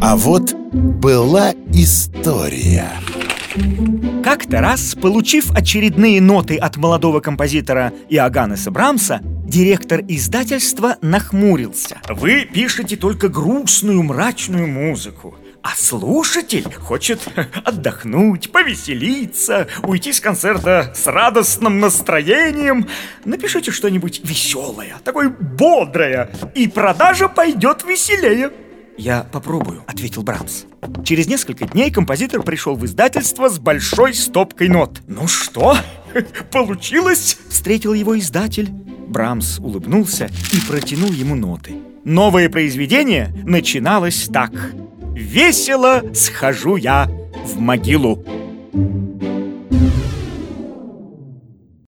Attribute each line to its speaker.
Speaker 1: А вот была история.
Speaker 2: Как-то раз, получив очередные ноты от молодого композитора Иоганнеса Брамса, директор издательства нахмурился. «Вы пишете только грустную, мрачную музыку. А слушатель хочет отдохнуть, повеселиться, уйти с концерта с радостным настроением. Напишите что-нибудь веселое, такое бодрое, и продажа пойдет веселее. «Я попробую», — ответил Брамс. Через несколько дней композитор пришел в издательство с большой стопкой нот. «Ну что, получилось?» — встретил его издатель. Брамс улыбнулся и протянул ему ноты. Новое произведение начиналось так. «Весело схожу я в могилу».